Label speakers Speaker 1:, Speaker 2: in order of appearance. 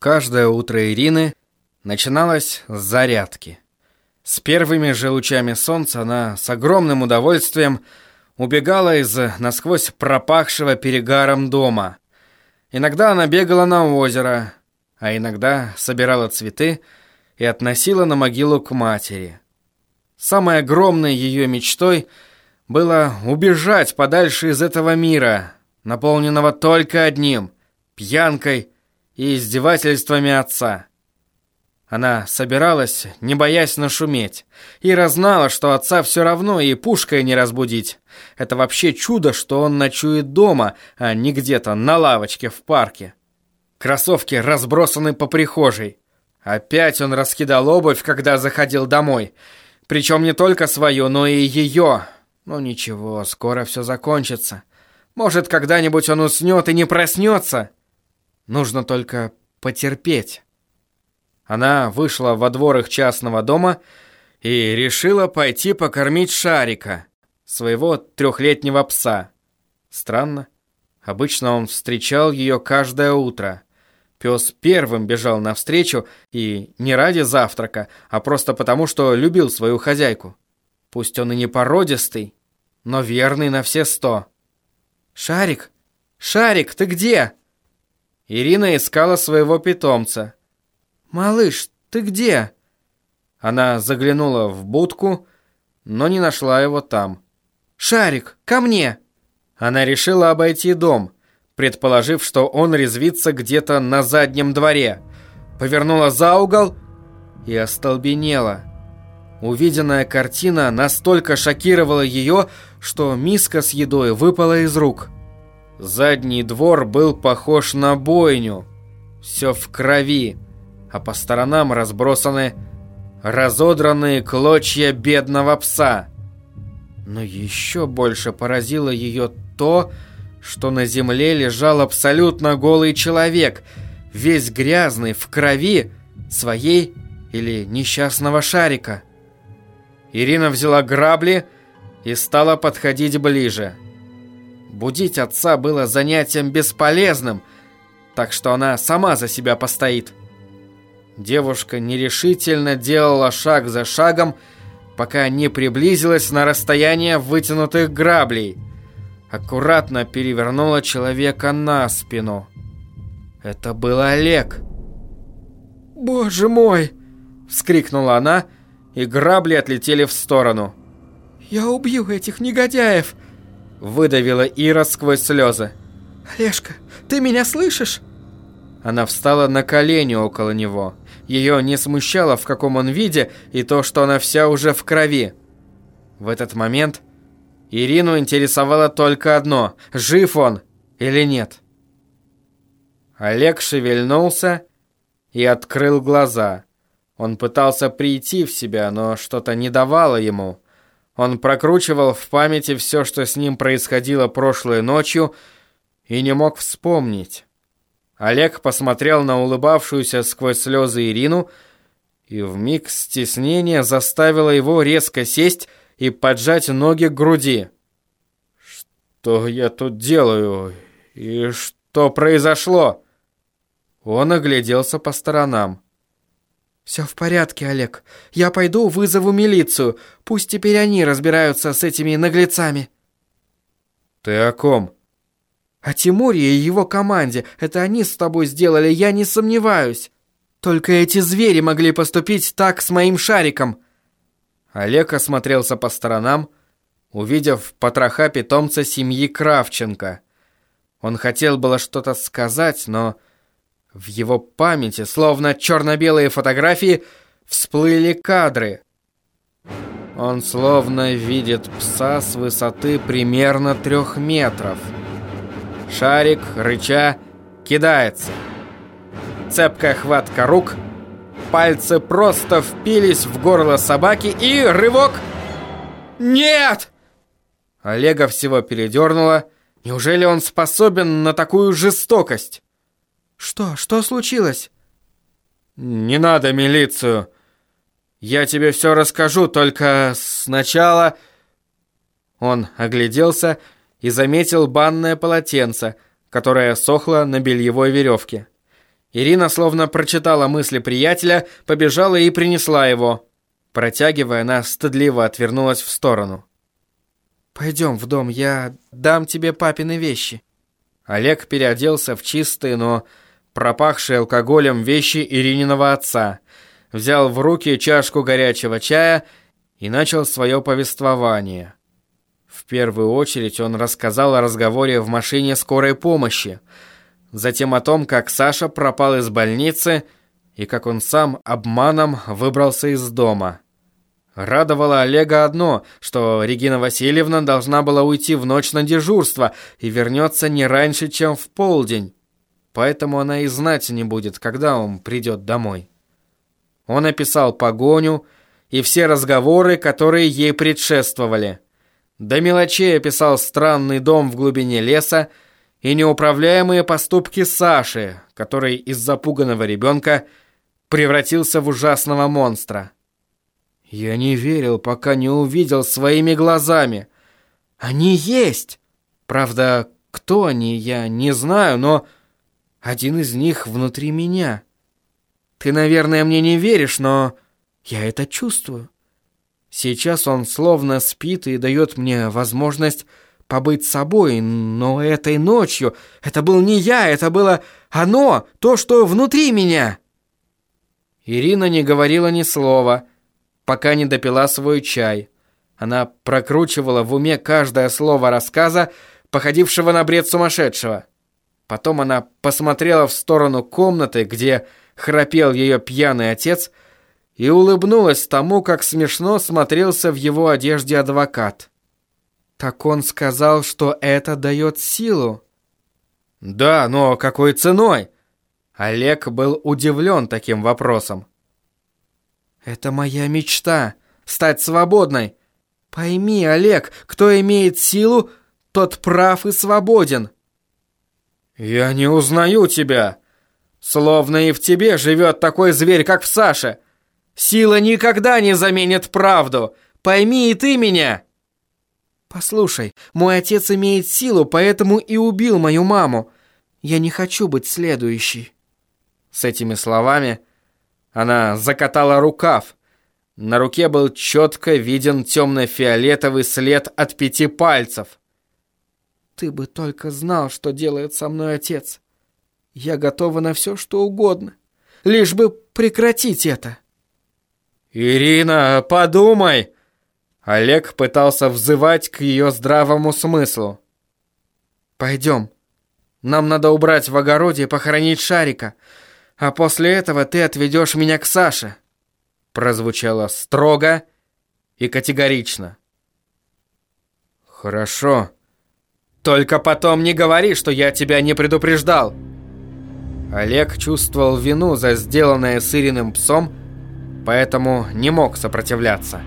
Speaker 1: Каждое утро Ирины начиналось с зарядки. С первыми же лучами солнца она с огромным удовольствием убегала из насквозь пропахшего перегаром дома. Иногда она бегала на озеро, а иногда собирала цветы и относила на могилу к матери. Самой огромной ее мечтой было убежать подальше из этого мира, наполненного только одним – пьянкой и издевательствами отца. Она собиралась, не боясь нашуметь. Ира знала, что отца все равно и пушкой не разбудить. Это вообще чудо, что он ночует дома, а не где-то на лавочке в парке. Кроссовки разбросаны по прихожей. Опять он раскидал обувь, когда заходил домой. Причем не только свою, но и ее. Ну ничего, скоро все закончится. Может, когда-нибудь он уснет и не проснется. Нужно только потерпеть. Она вышла во двор их частного дома и решила пойти покормить Шарика, своего трехлетнего пса. Странно. Обычно он встречал ее каждое утро. Пес первым бежал навстречу, и не ради завтрака, а просто потому, что любил свою хозяйку. Пусть он и не породистый, но верный на все сто. «Шарик! Шарик, ты где?» Ирина искала своего питомца. «Малыш, ты где?» Она заглянула в будку, но не нашла его там. «Шарик, ко мне!» Она решила обойти дом, предположив, что он резвится где-то на заднем дворе. Повернула за угол и остолбенела. Увиденная картина настолько шокировала ее, что миска с едой выпала из рук. Задний двор был похож на бойню. Все в крови а по сторонам разбросаны разодранные клочья бедного пса. Но еще больше поразило ее то, что на земле лежал абсолютно голый человек, весь грязный, в крови своей или несчастного шарика. Ирина взяла грабли и стала подходить ближе. Будить отца было занятием бесполезным, так что она сама за себя постоит. Девушка нерешительно делала шаг за шагом, пока не приблизилась на расстояние вытянутых граблей. Аккуратно перевернула человека на спину. Это был Олег. «Боже мой!» — вскрикнула она, и грабли отлетели в сторону. «Я убью этих негодяев!» — выдавила Ира сквозь слезы. «Олежка, ты меня слышишь?» Она встала на колени около него. Ее не смущало, в каком он виде, и то, что она вся уже в крови. В этот момент Ирину интересовало только одно – жив он или нет. Олег шевельнулся и открыл глаза. Он пытался прийти в себя, но что-то не давало ему. Он прокручивал в памяти все, что с ним происходило прошлой ночью, и не мог вспомнить. Олег посмотрел на улыбавшуюся сквозь слезы Ирину, и вмиг стеснение заставило его резко сесть и поджать ноги к груди. «Что я тут делаю? И что произошло?» Он огляделся по сторонам. «Все в порядке, Олег. Я пойду вызову милицию. Пусть теперь они разбираются с этими наглецами». «Ты о ком?» О Тимуре и его команде. Это они с тобой сделали, я не сомневаюсь. Только эти звери могли поступить так с моим шариком». Олег осмотрелся по сторонам, увидев потроха питомца семьи Кравченко. Он хотел было что-то сказать, но в его памяти, словно черно-белые фотографии, всплыли кадры. Он словно видит пса с высоты примерно трех метров. Шарик, рыча, кидается. Цепкая хватка рук. Пальцы просто впились в горло собаки и рывок. «Нет!» Олега всего передернуло. Неужели он способен на такую жестокость? «Что? Что случилось?» «Не надо милицию. Я тебе все расскажу, только сначала...» Он огляделся и заметил банное полотенце, которое сохло на бельевой веревке. Ирина, словно прочитала мысли приятеля, побежала и принесла его. Протягивая, она стыдливо отвернулась в сторону. «Пойдем в дом, я дам тебе папины вещи». Олег переоделся в чистые, но пропахшие алкоголем вещи Ирининого отца, взял в руки чашку горячего чая и начал свое повествование. В первую очередь он рассказал о разговоре в машине скорой помощи, затем о том, как Саша пропал из больницы и как он сам обманом выбрался из дома. Радовало Олега одно, что Регина Васильевна должна была уйти в ночь на дежурство и вернется не раньше, чем в полдень. Поэтому она и знать не будет, когда он придет домой. Он описал погоню и все разговоры, которые ей предшествовали. До мелочей описал странный дом в глубине леса, и неуправляемые поступки Саши, который из запуганного ребенка превратился в ужасного монстра. Я не верил, пока не увидел своими глазами. Они есть! Правда, кто они, я не знаю, но один из них внутри меня. Ты, наверное, мне не веришь, но я это чувствую. Сейчас он словно спит и дает мне возможность побыть собой, но этой ночью это был не я, это было оно, то, что внутри меня. Ирина не говорила ни слова, пока не допила свой чай. Она прокручивала в уме каждое слово рассказа, походившего на бред сумасшедшего. Потом она посмотрела в сторону комнаты, где храпел ее пьяный отец, и улыбнулась тому, как смешно смотрелся в его одежде адвокат. Так он сказал, что это дает силу. Да, но какой ценой? Олег был удивлен таким вопросом. Это моя мечта — стать свободной. Пойми, Олег, кто имеет силу, тот прав и свободен. Я не узнаю тебя. Словно и в тебе живет такой зверь, как в Саше. Сила никогда не заменит правду. Пойми и ты меня. «Послушай, мой отец имеет силу, поэтому и убил мою маму. Я не хочу быть следующей». С этими словами она закатала рукав. На руке был четко виден темно-фиолетовый след от пяти пальцев. «Ты бы только знал, что делает со мной отец. Я готова на все, что угодно, лишь бы прекратить это». «Ирина, подумай!» Олег пытался взывать к ее здравому смыслу. «Пойдем. Нам надо убрать в огороде и похоронить Шарика, а после этого ты отведешь меня к Саше». Прозвучало строго и категорично. «Хорошо. Только потом не говори, что я тебя не предупреждал». Олег чувствовал вину за сделанное с псом, поэтому не мог сопротивляться.